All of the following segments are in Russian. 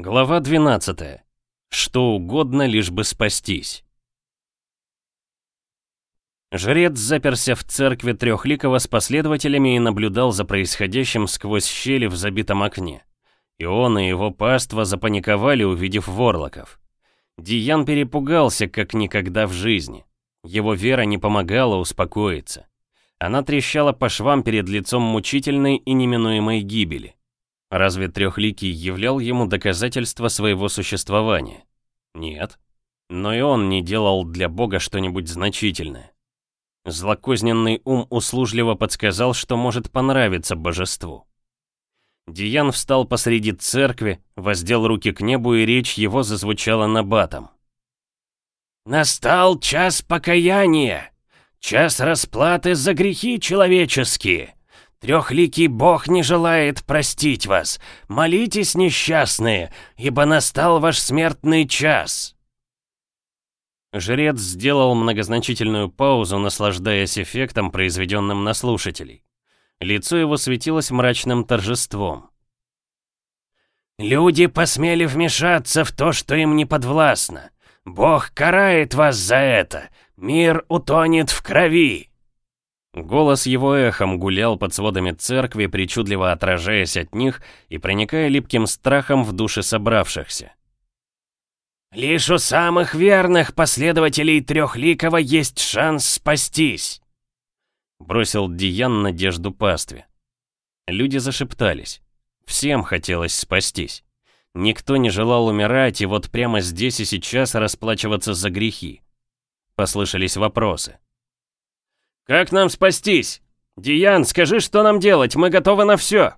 Глава 12. Что угодно, лишь бы спастись. Жрец заперся в церкви Трехликова с последователями и наблюдал за происходящим сквозь щели в забитом окне. И он, и его паства запаниковали, увидев ворлоков. Диян перепугался, как никогда в жизни. Его вера не помогала успокоиться. Она трещала по швам перед лицом мучительной и неминуемой гибели. Разве Трехликий являл ему доказательство своего существования? Нет. Но и он не делал для Бога что-нибудь значительное. Злокозненный ум услужливо подсказал, что может понравиться божеству. Диян встал посреди церкви, воздел руки к небу, и речь его зазвучала набатом. «Настал час покаяния, час расплаты за грехи человеческие, Трехликий Бог не желает простить вас. Молитесь, несчастные, ибо настал ваш смертный час». Жрец сделал многозначительную паузу, наслаждаясь эффектом, произведенным на слушателей. Лицо его светилось мрачным торжеством. «Люди посмели вмешаться в то, что им не подвластно. Бог карает вас за это. Мир утонет в крови!» Голос его эхом гулял под сводами церкви, причудливо отражаясь от них и проникая липким страхом в души собравшихся. «Лишь у самых верных последователей Трехликого есть шанс спастись!» Бросил Диян надежду пастве. Люди зашептались. Всем хотелось спастись. Никто не желал умирать и вот прямо здесь и сейчас расплачиваться за грехи. Послышались вопросы. «Как нам спастись? Диан? скажи, что нам делать, мы готовы на все!»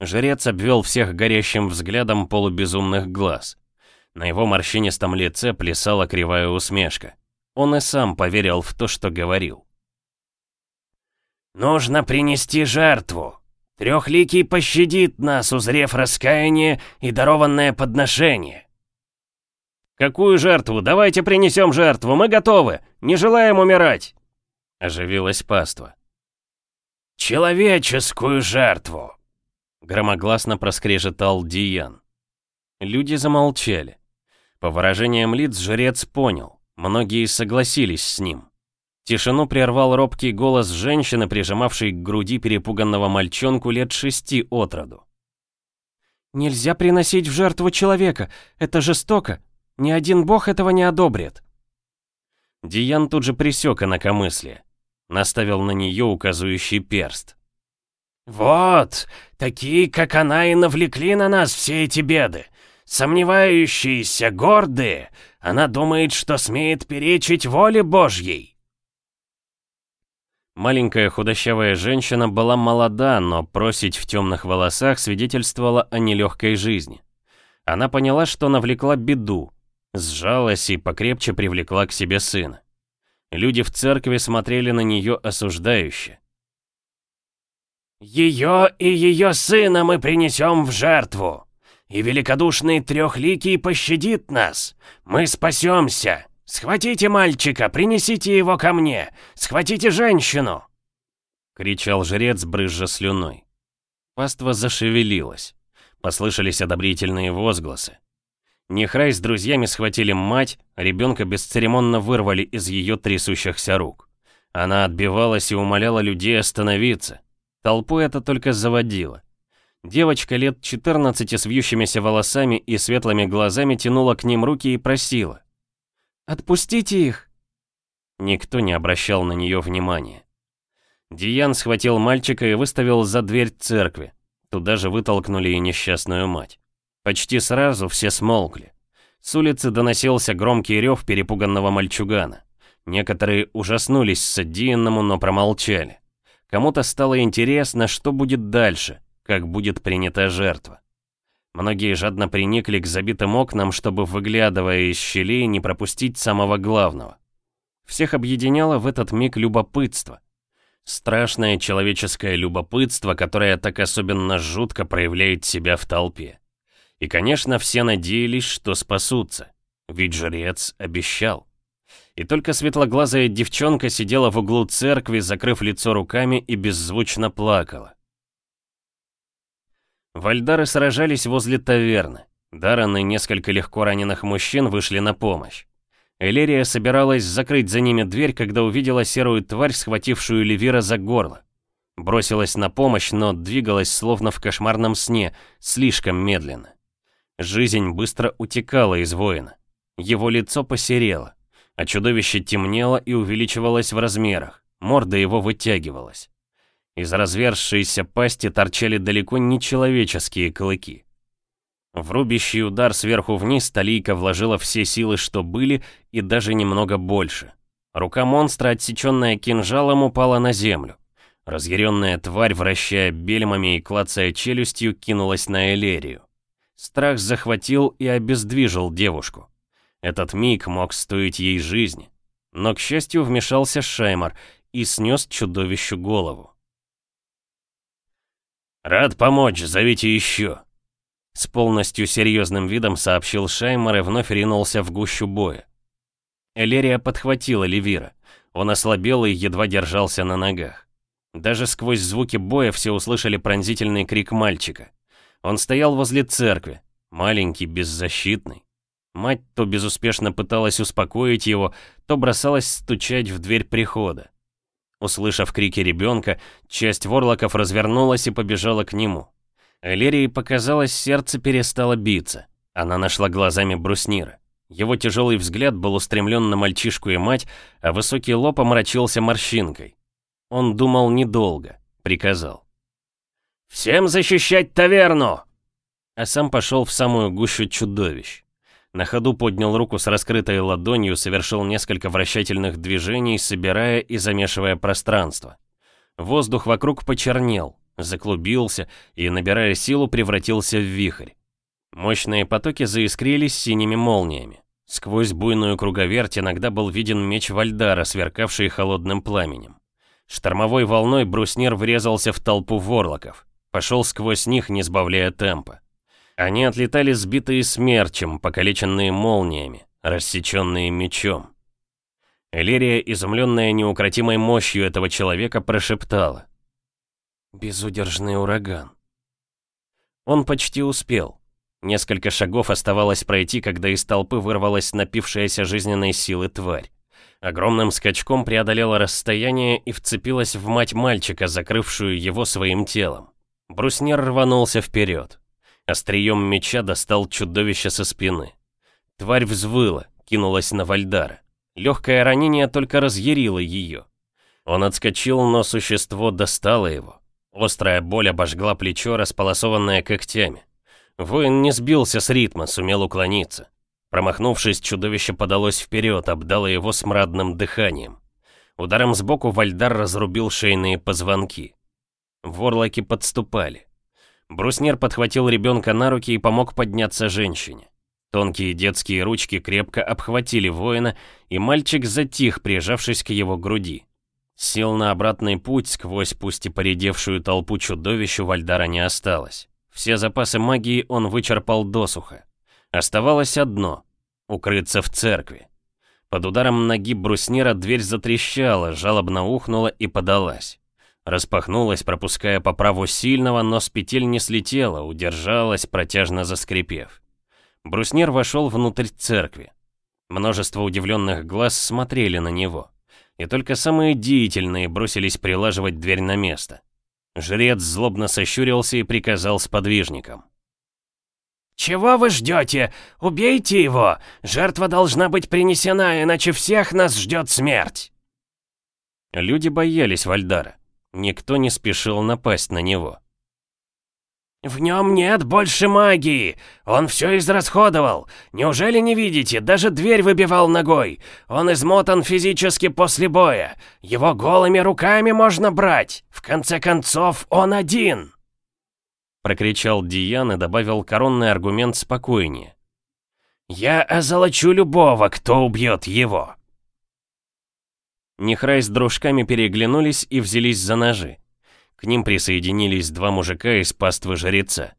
Жрец обвел всех горящим взглядом полубезумных глаз. На его морщинистом лице плясала кривая усмешка. Он и сам поверил в то, что говорил. «Нужно принести жертву. Трехликий пощадит нас, узрев раскаяние и дарованное подношение. «Какую жертву? Давайте принесем жертву, мы готовы! Не желаем умирать!» Оживилась паства. «Человеческую жертву!» Громогласно проскрежетал Диан. Люди замолчали. По выражениям лиц жрец понял. Многие согласились с ним. Тишину прервал робкий голос женщины, прижимавшей к груди перепуганного мальчонку лет шести отроду. «Нельзя приносить в жертву человека, это жестоко!» Ни один бог этого не одобрит. Диан тут же присек инакомыслие. Наставил на нее указывающий перст. «Вот, такие, как она, и навлекли на нас все эти беды. Сомневающиеся, гордые, она думает, что смеет перечить воле Божьей». Маленькая худощавая женщина была молода, но просить в темных волосах свидетельствовала о нелегкой жизни. Она поняла, что навлекла беду, сжалась и покрепче привлекла к себе сына. Люди в церкви смотрели на нее осуждающе. «Ее и ее сына мы принесем в жертву, и великодушный трехликий пощадит нас. Мы спасемся. Схватите мальчика, принесите его ко мне, схватите женщину!» Кричал жрец, брызжа слюной. Паства зашевелилась. Послышались одобрительные возгласы. Нехрай с друзьями схватили мать, ребенка бесцеремонно вырвали из ее трясущихся рук. Она отбивалась и умоляла людей остановиться. Толпу это только заводило. Девочка лет 14 с вьющимися волосами и светлыми глазами тянула к ним руки и просила. «Отпустите их!» Никто не обращал на нее внимания. Диан схватил мальчика и выставил за дверь церкви. Туда же вытолкнули и несчастную мать. Почти сразу все смолкли. С улицы доносился громкий рев перепуганного мальчугана. Некоторые ужаснулись содеянному, но промолчали. Кому-то стало интересно, что будет дальше, как будет принята жертва. Многие жадно приникли к забитым окнам, чтобы, выглядывая из щелей, не пропустить самого главного. Всех объединяло в этот миг любопытство. Страшное человеческое любопытство, которое так особенно жутко проявляет себя в толпе. И, конечно, все надеялись, что спасутся. Ведь жрец обещал. И только светлоглазая девчонка сидела в углу церкви, закрыв лицо руками и беззвучно плакала. Вальдары сражались возле таверны. Даррен и несколько легко раненых мужчин вышли на помощь. Элерия собиралась закрыть за ними дверь, когда увидела серую тварь, схватившую Левира за горло. Бросилась на помощь, но двигалась, словно в кошмарном сне, слишком медленно. Жизнь быстро утекала из воина. Его лицо посерело, а чудовище темнело и увеличивалось в размерах, морда его вытягивалась. Из разверзшейся пасти торчали далеко не человеческие клыки. В рубящий удар сверху вниз Талийка вложила все силы, что были, и даже немного больше. Рука монстра, отсеченная кинжалом, упала на землю. Разъяренная тварь, вращая бельмами и клацая челюстью, кинулась на Элерию. Страх захватил и обездвижил девушку. Этот миг мог стоить ей жизни. Но, к счастью, вмешался Шаймар и снес чудовищу голову. «Рад помочь, зовите еще!» С полностью серьезным видом сообщил Шаймар и вновь ринулся в гущу боя. Элерия подхватила Левира. Он ослабел и едва держался на ногах. Даже сквозь звуки боя все услышали пронзительный крик мальчика. Он стоял возле церкви, маленький, беззащитный. Мать то безуспешно пыталась успокоить его, то бросалась стучать в дверь прихода. Услышав крики ребенка, часть ворлоков развернулась и побежала к нему. Элерии, показалось, сердце перестало биться. Она нашла глазами бруснира. Его тяжелый взгляд был устремлен на мальчишку и мать, а высокий лоб омрачился морщинкой. Он думал недолго, приказал. «Всем защищать таверну!» А сам пошел в самую гущу чудовищ. На ходу поднял руку с раскрытой ладонью, совершил несколько вращательных движений, собирая и замешивая пространство. Воздух вокруг почернел, заклубился и, набирая силу, превратился в вихрь. Мощные потоки заискрились синими молниями. Сквозь буйную круговерть иногда был виден меч Вальдара, сверкавший холодным пламенем. Штормовой волной бруснир врезался в толпу ворлоков. Пошел сквозь них, не сбавляя темпа. Они отлетали сбитые смерчем, покалеченные молниями, рассеченные мечом. Элерия, изумленная неукротимой мощью этого человека, прошептала. «Безудержный ураган». Он почти успел. Несколько шагов оставалось пройти, когда из толпы вырвалась напившаяся жизненной силы тварь. Огромным скачком преодолела расстояние и вцепилась в мать мальчика, закрывшую его своим телом. Бруснер рванулся вперед. Острием меча достал чудовище со спины. Тварь взвыла, кинулась на Вальдара. Легкое ранение только разъярило ее. Он отскочил, но существо достало его. Острая боль обожгла плечо, располосованное когтями. Воин не сбился с ритма, сумел уклониться. Промахнувшись, чудовище подалось вперед, обдало его смрадным дыханием. Ударом сбоку Вальдар разрубил шейные позвонки. Ворлоки подступали. Бруснер подхватил ребенка на руки и помог подняться женщине. Тонкие детские ручки крепко обхватили воина, и мальчик затих, прижавшись к его груди. Сил на обратный путь сквозь пусть и поредевшую толпу чудовищ у Вальдара не осталось. Все запасы магии он вычерпал досуха. Оставалось одно — укрыться в церкви. Под ударом ноги Бруснера дверь затрещала, жалобно ухнула и подалась. Распахнулась, пропуская по праву сильного, но с петель не слетела, удержалась, протяжно заскрипев. Бруснер вошел внутрь церкви. Множество удивленных глаз смотрели на него. И только самые деятельные бросились прилаживать дверь на место. Жрец злобно сощурился и приказал сподвижникам. «Чего вы ждете? Убейте его! Жертва должна быть принесена, иначе всех нас ждет смерть!» Люди боялись Вальдара. Никто не спешил напасть на него. «В нем нет больше магии! Он все израсходовал! Неужели не видите? Даже дверь выбивал ногой! Он измотан физически после боя! Его голыми руками можно брать! В конце концов, он один!» Прокричал Диан и добавил коронный аргумент спокойнее. «Я озолочу любого, кто убьет его!» Нехрай с дружками переглянулись и взялись за ножи. К ним присоединились два мужика из паствы жреца.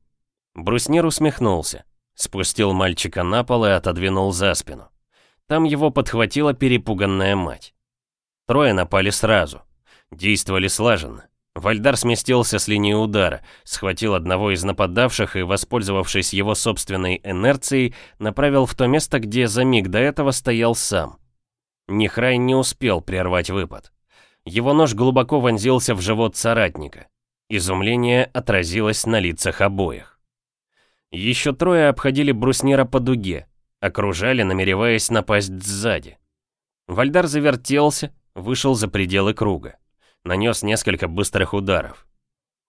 Бруснир усмехнулся, спустил мальчика на пол и отодвинул за спину. Там его подхватила перепуганная мать. Трое напали сразу. Действовали слаженно. Вальдар сместился с линии удара, схватил одного из нападавших и, воспользовавшись его собственной инерцией, направил в то место, где за миг до этого стоял сам. Нехрай не успел прервать выпад. Его нож глубоко вонзился в живот соратника. Изумление отразилось на лицах обоих. Еще трое обходили бруснира по дуге, окружали, намереваясь напасть сзади. Вальдар завертелся, вышел за пределы круга. Нанес несколько быстрых ударов.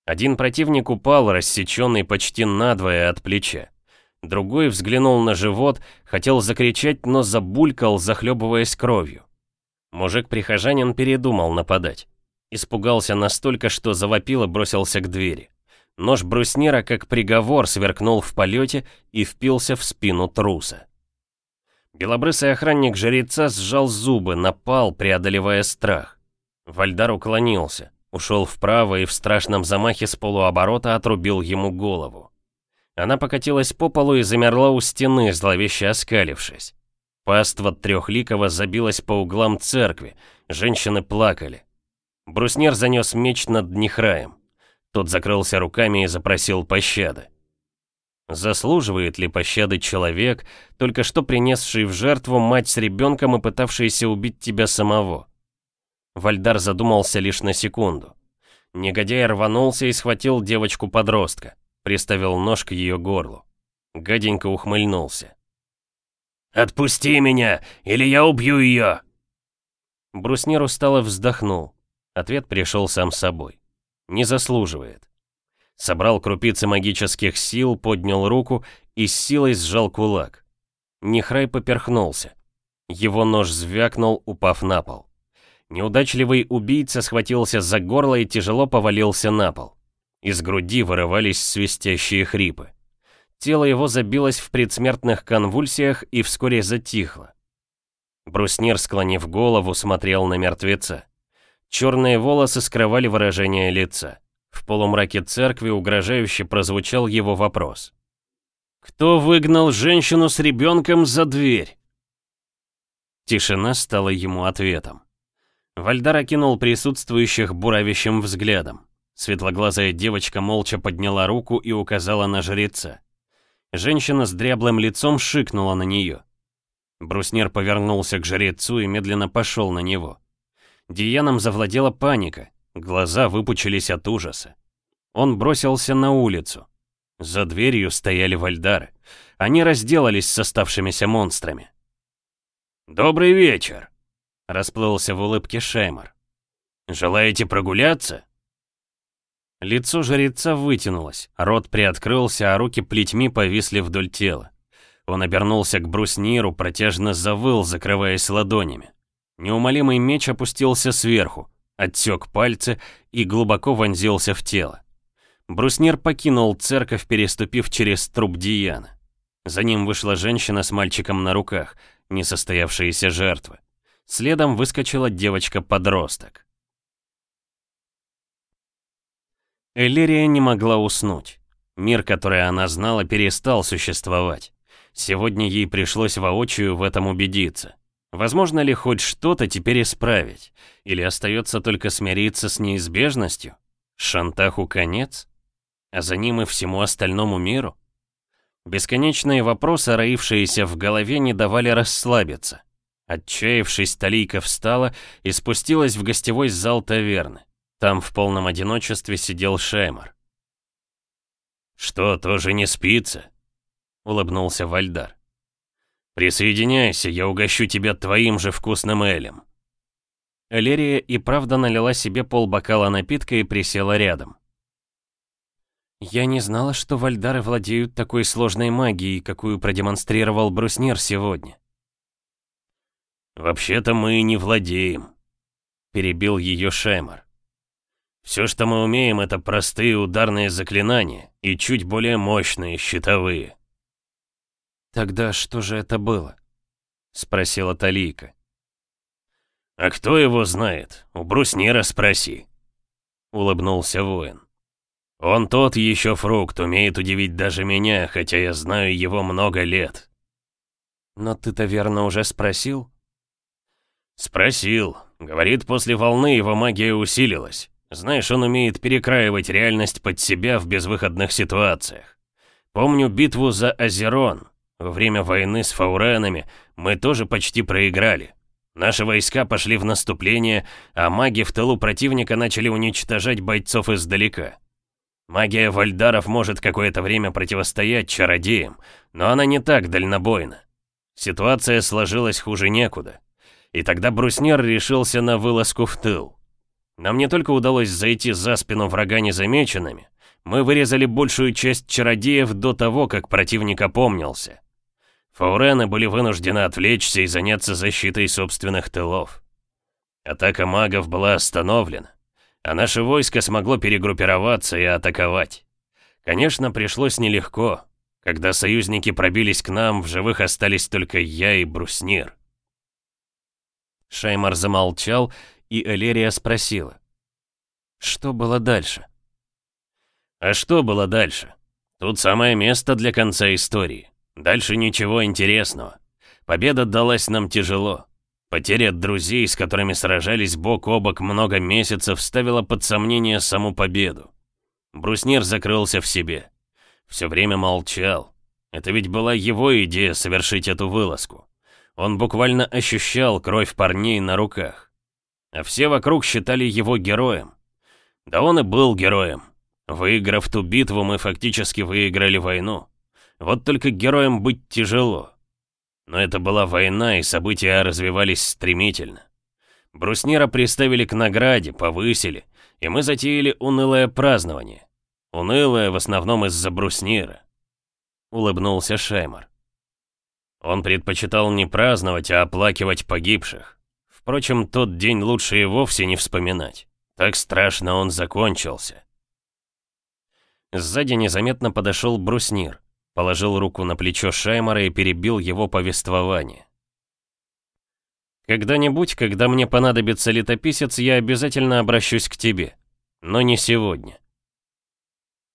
Один противник упал, рассеченный почти надвое от плеча. Другой взглянул на живот, хотел закричать, но забулькал, захлебываясь кровью. Мужик-прихожанин передумал нападать. Испугался настолько, что завопил и бросился к двери. Нож бруснира, как приговор, сверкнул в полете и впился в спину труса. Белобрысый охранник жреца сжал зубы, напал, преодолевая страх. Вальдар уклонился, ушел вправо и в страшном замахе с полуоборота отрубил ему голову. Она покатилась по полу и замерла у стены, зловеще оскалившись. Паства трехликого забилась по углам церкви, женщины плакали. Бруснер занес меч над Нехраем. Тот закрылся руками и запросил пощады. Заслуживает ли пощады человек, только что принесший в жертву мать с ребенком и пытавшийся убить тебя самого? Вальдар задумался лишь на секунду. Негодяй рванулся и схватил девочку-подростка приставил нож к ее горлу. Гаденько ухмыльнулся. «Отпусти меня, или я убью ее!» Бруснир устало вздохнул. Ответ пришел сам собой. Не заслуживает. Собрал крупицы магических сил, поднял руку и с силой сжал кулак. Нехрай поперхнулся. Его нож звякнул, упав на пол. Неудачливый убийца схватился за горло и тяжело повалился на пол. Из груди вырывались свистящие хрипы. Тело его забилось в предсмертных конвульсиях и вскоре затихло. Бруснир, склонив голову, смотрел на мертвеца. Черные волосы скрывали выражение лица. В полумраке церкви угрожающе прозвучал его вопрос. «Кто выгнал женщину с ребенком за дверь?» Тишина стала ему ответом. Вальдар окинул присутствующих буравящим взглядом. Светлоглазая девочка молча подняла руку и указала на жреца. Женщина с дряблым лицом шикнула на нее. Бруснер повернулся к жрецу и медленно пошел на него. Дианом завладела паника, глаза выпучились от ужаса. Он бросился на улицу. За дверью стояли вальдары. Они разделались с оставшимися монстрами. «Добрый вечер!» — расплылся в улыбке Шеймар. «Желаете прогуляться?» Лицо жреца вытянулось, рот приоткрылся, а руки плетьми повисли вдоль тела. Он обернулся к брусниру, протяжно завыл, закрываясь ладонями. Неумолимый меч опустился сверху, отсек пальцы и глубоко вонзился в тело. Бруснир покинул церковь, переступив через труп Диана. За ним вышла женщина с мальчиком на руках, несостоявшиеся жертвы. Следом выскочила девочка-подросток. Элерия не могла уснуть. Мир, который она знала, перестал существовать. Сегодня ей пришлось воочию в этом убедиться. Возможно ли хоть что-то теперь исправить? Или остается только смириться с неизбежностью? Шантаху конец? А за ним и всему остальному миру? Бесконечные вопросы, роившиеся в голове, не давали расслабиться. Отчаявшись, Талийка встала и спустилась в гостевой зал таверны. Там в полном одиночестве сидел Шеймар. «Что, тоже не спится?» — улыбнулся Вальдар. «Присоединяйся, я угощу тебя твоим же вкусным элем». Элерия и правда налила себе полбокала напитка и присела рядом. «Я не знала, что вальдары владеют такой сложной магией, какую продемонстрировал Бруснир сегодня». «Вообще-то мы и не владеем», — перебил ее Шемар. Все, что мы умеем, это простые ударные заклинания и чуть более мощные щитовые. Тогда что же это было? Спросила Талийка. А кто его знает? У бруснира спроси. Улыбнулся воин. Он тот еще фрукт, умеет удивить даже меня, хотя я знаю его много лет. Но ты-то верно уже спросил? Спросил. Говорит, после волны его магия усилилась. Знаешь, он умеет перекраивать реальность под себя в безвыходных ситуациях. Помню битву за Азерон. Во время войны с фауранами мы тоже почти проиграли. Наши войска пошли в наступление, а маги в тылу противника начали уничтожать бойцов издалека. Магия вальдаров может какое-то время противостоять чародеям, но она не так дальнобойна. Ситуация сложилась хуже некуда. И тогда Бруснер решился на вылазку в тыл. Нам не только удалось зайти за спину врага незамеченными, мы вырезали большую часть чародеев до того, как противник опомнился. Фаурены были вынуждены отвлечься и заняться защитой собственных тылов. Атака магов была остановлена, а наше войско смогло перегруппироваться и атаковать. Конечно, пришлось нелегко. Когда союзники пробились к нам, в живых остались только я и Бруснир. Шаймар замолчал и Элерия спросила. Что было дальше? А что было дальше? Тут самое место для конца истории. Дальше ничего интересного. Победа далась нам тяжело. Потеря друзей, с которыми сражались бок о бок много месяцев, ставила под сомнение саму победу. Бруснир закрылся в себе. Все время молчал. Это ведь была его идея совершить эту вылазку. Он буквально ощущал кровь парней на руках а все вокруг считали его героем. Да он и был героем. Выиграв ту битву, мы фактически выиграли войну. Вот только героем быть тяжело. Но это была война, и события развивались стремительно. Бруснира приставили к награде, повысили, и мы затеяли унылое празднование. Унылое в основном из-за бруснира. Улыбнулся Шаймар. Он предпочитал не праздновать, а оплакивать погибших. Впрочем, тот день лучше и вовсе не вспоминать. Так страшно он закончился. Сзади незаметно подошел бруснир, положил руку на плечо Шаймара и перебил его повествование. «Когда-нибудь, когда мне понадобится летописец, я обязательно обращусь к тебе. Но не сегодня».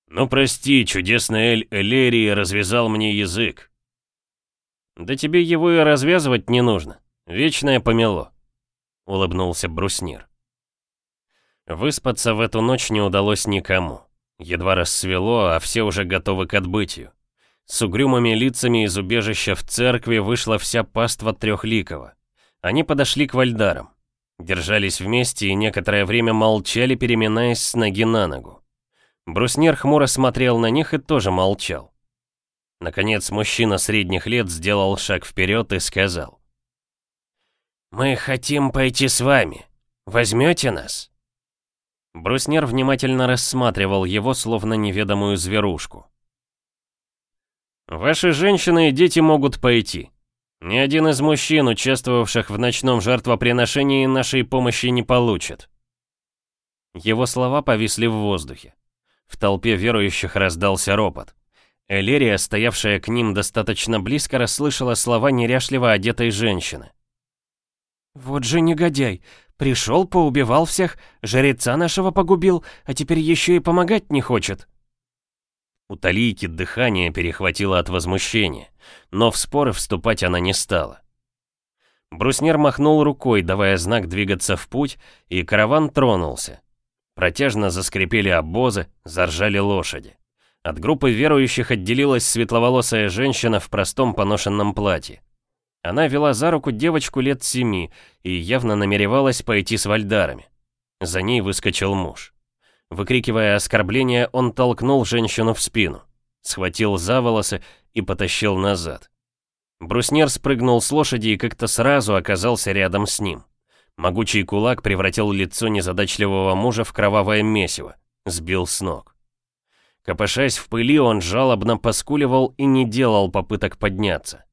«Ну прости, чудесная Эль Элерии развязал мне язык». «Да тебе его и развязывать не нужно. Вечное помело». — улыбнулся бруснир. Выспаться в эту ночь не удалось никому. Едва рассвело, а все уже готовы к отбытию. С угрюмыми лицами из убежища в церкви вышла вся паства Трехликова. Они подошли к Вальдарам. Держались вместе и некоторое время молчали, переминаясь с ноги на ногу. Бруснир хмуро смотрел на них и тоже молчал. Наконец, мужчина средних лет сделал шаг вперед и сказал. «Мы хотим пойти с вами. Возьмете нас?» Бруснер внимательно рассматривал его, словно неведомую зверушку. «Ваши женщины и дети могут пойти. Ни один из мужчин, участвовавших в ночном жертвоприношении, нашей помощи не получит». Его слова повисли в воздухе. В толпе верующих раздался ропот. Элерия, стоявшая к ним достаточно близко, расслышала слова неряшливо одетой женщины. «Вот же негодяй! Пришел, поубивал всех, жреца нашего погубил, а теперь еще и помогать не хочет!» У Талийки дыхание перехватило от возмущения, но в споры вступать она не стала. Бруснер махнул рукой, давая знак двигаться в путь, и караван тронулся. Протяжно заскрипели обозы, заржали лошади. От группы верующих отделилась светловолосая женщина в простом поношенном платье. Она вела за руку девочку лет семи и явно намеревалась пойти с вальдарами. За ней выскочил муж. Выкрикивая оскорбления, он толкнул женщину в спину, схватил за волосы и потащил назад. Бруснер спрыгнул с лошади и как-то сразу оказался рядом с ним. Могучий кулак превратил лицо незадачливого мужа в кровавое месиво, сбил с ног. Копошась в пыли, он жалобно поскуливал и не делал попыток подняться.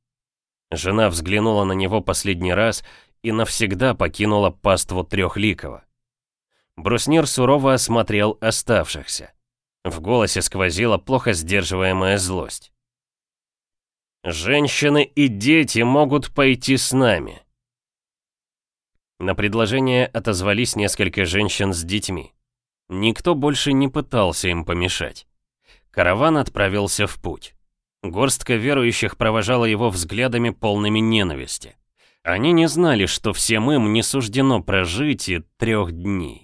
Жена взглянула на него последний раз и навсегда покинула паству трехликого. Бруснир сурово осмотрел оставшихся. В голосе сквозила плохо сдерживаемая злость. «Женщины и дети могут пойти с нами», на предложение отозвались несколько женщин с детьми. Никто больше не пытался им помешать. Караван отправился в путь. Горстка верующих провожала его взглядами полными ненависти. Они не знали, что всем им не суждено прожить и трех дней.